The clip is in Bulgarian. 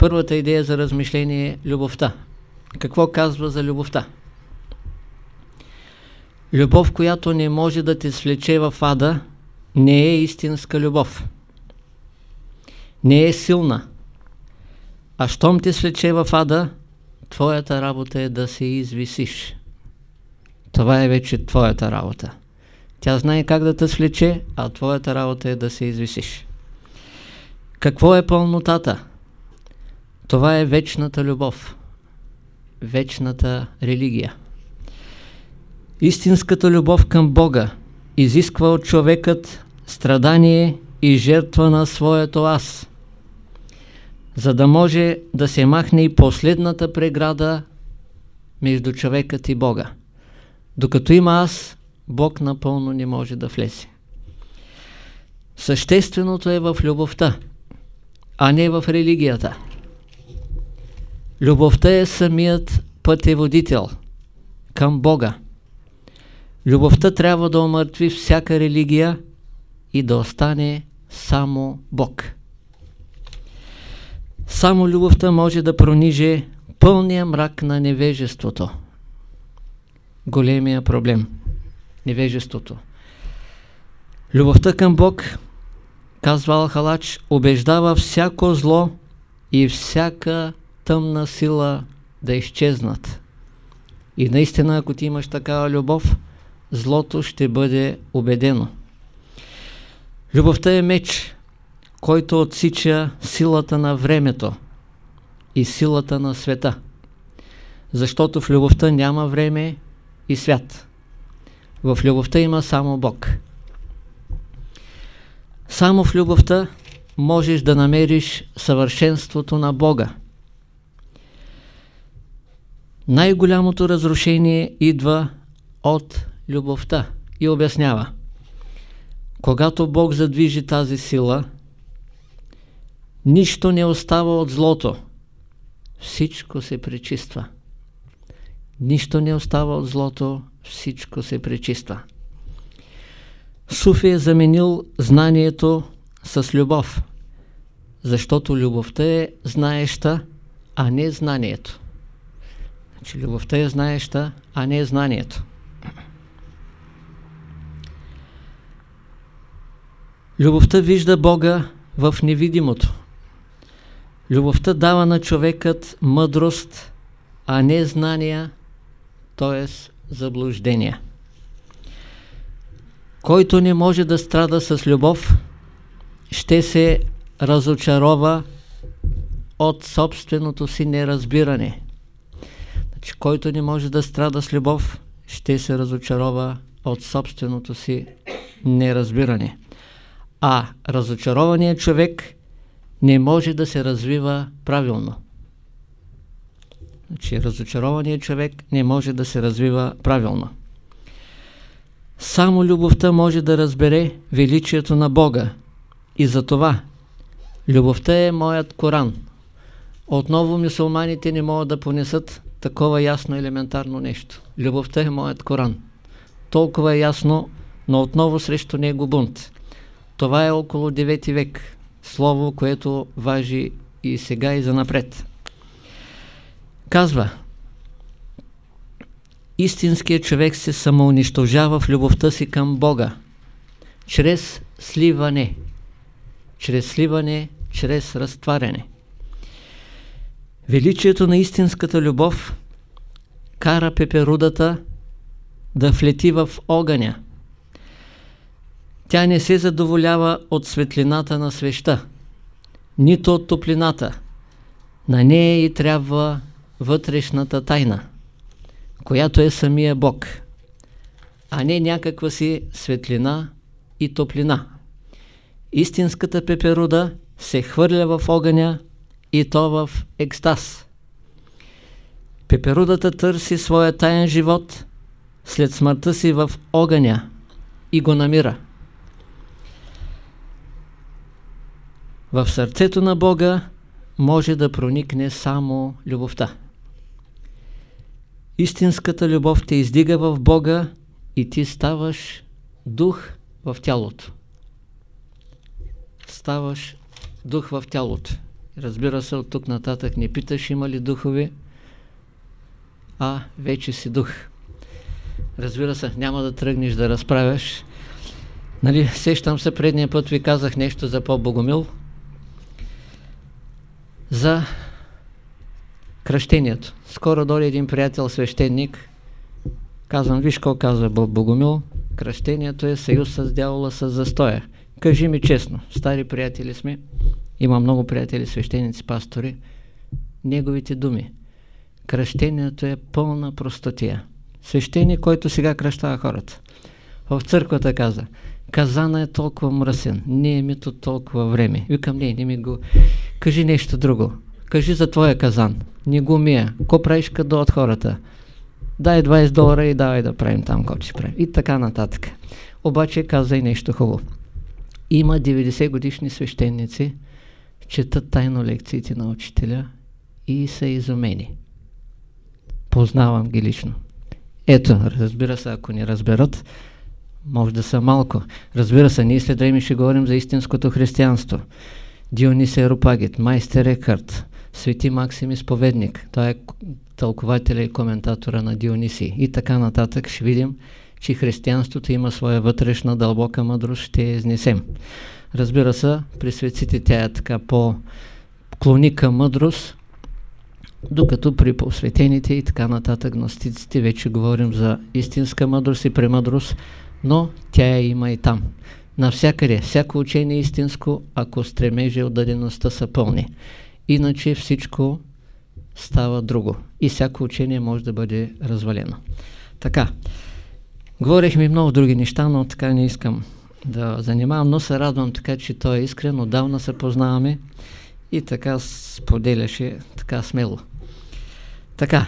първата идея за размишление е любовта. Какво казва за любовта? Любов, която не може да те свлече в ада, не е истинска любов. Не е силна. А щом те свлече в ада, твоята работа е да се извисиш. Това е вече твоята работа. Тя знае как да те свлече, а твоята работа е да се извисиш. Какво е пълнотата? Това е вечната любов, вечната религия. Истинската любов към Бога изисква от човекът страдание и жертва на своето аз, за да може да се махне и последната преграда между човекът и Бога. Докато има аз, Бог напълно не може да влезе. Същественото е в любовта, а не в религията. Любовта е самият пътеводител към Бога. Любовта трябва да омъртви всяка религия и да остане само Бог. Само любовта може да прониже пълния мрак на невежеството. Големия проблем. Невежеството. Любовта към Бог, казва Алхалач, убеждава всяко зло и всяка тъмна сила да изчезнат. И наистина, ако ти имаш такава любов, злото ще бъде убедено. Любовта е меч, който отсича силата на времето и силата на света. Защото в любовта няма време и свят. В любовта има само Бог. Само в любовта можеш да намериш съвършенството на Бога. Най-голямото разрушение идва от любовта и обяснява. Когато Бог задвижи тази сила, нищо не остава от злото. Всичко се пречиства. Нищо не остава от злото, всичко се пречиства. Суфи е заменил знанието с любов, защото любовта е знаеща, а не знанието. Значи любовта е знаеща, а не знанието. Любовта вижда Бога в невидимото. Любовта дава на човекът мъдрост, а не знания, т.е. заблуждения. Който не може да страда с любов, ще се разочарова от собственото си неразбиране. Значи, който не може да страда с любов, ще се разочарова от собственото си неразбиране. А разочарованият човек не може да се развива правилно. Значи, разочарованият човек не може да се развива правилно. Само любовта може да разбере величието на Бога. И за това любовта е моят Коран. Отново мусулманите не могат да понесат такова ясно елементарно нещо. Любовта е моят Коран. Толкова е ясно, но отново срещу него бунт. Това е около 9 век. Слово, което важи и сега и за напред. Казва, истинският човек се самоунищожава в любовта си към Бога, чрез сливане, чрез сливане, чрез разтваряне. Величието на истинската любов кара пеперудата да влети в огъня. Тя не се задоволява от светлината на свеща, нито от топлината. На нея и трябва вътрешната тайна, която е самия Бог, а не някаква си светлина и топлина. Истинската пеперуда се хвърля в огъня и то в екстаз. Пеперудата търси своя таен живот след смъртта си в огъня и го намира. В сърцето на Бога може да проникне само любовта. Истинската любов те издига в Бога и ти ставаш дух в тялото. Ставаш дух в тялото. Разбира се, от тук нататък не питаш има ли духове, а вече си дух. Разбира се, няма да тръгнеш да разправяш. Нали, сещам се, предния път ви казах нещо за по-богомил. За кръщението. Скоро дойде един приятел свещеник. Казвам, виж какво казва Богомил. Кръщението е съюз с дявола с застоя. Кажи ми честно, стари приятели сме, има много приятели, свещеници, пастори, неговите думи. Кръщението е пълна простотия. Свещеник, който сега кръщава хората. В църквата каза, казана е толкова мръсен, не е мито толкова време. Викам, не, не ми го... Кажи нещо друго. Кажи за твоя казан. Не го мия. Ко правиш като от хората? Дай 20 долара и давай да правим там, който си правим. И така нататък. Обаче каза и нещо хубаво. Има 90 годишни свещеници, четат тайно лекциите на учителя и са изумени. Познавам ги лично. Ето, разбира се, ако ни разберат, може да са малко. Разбира се, ние след време ще говорим за истинското християнство. Дионисий Рупагит, майстер Екарт, Свети Максим Изповедник, той е тълкователя и коментатора на Дионисий и така нататък ще видим, че християнството има своя вътрешна дълбока мъдрост, ще я изнесем. Разбира се, при светците тя е така по клони към мъдрост, докато при посветените и така нататък гностиците вече говорим за истинска мъдрост и премъдрост, но тя я има и там. Навсякъде, всяко учение е истинско, ако стремежи от дадеността са пълни. Иначе всичко става друго. И всяко учение може да бъде развалено. Така, говорихме много други неща, но така не искам да занимавам, но се радвам така, че той е искрен, отдавна се познаваме и така споделяше така смело. Така,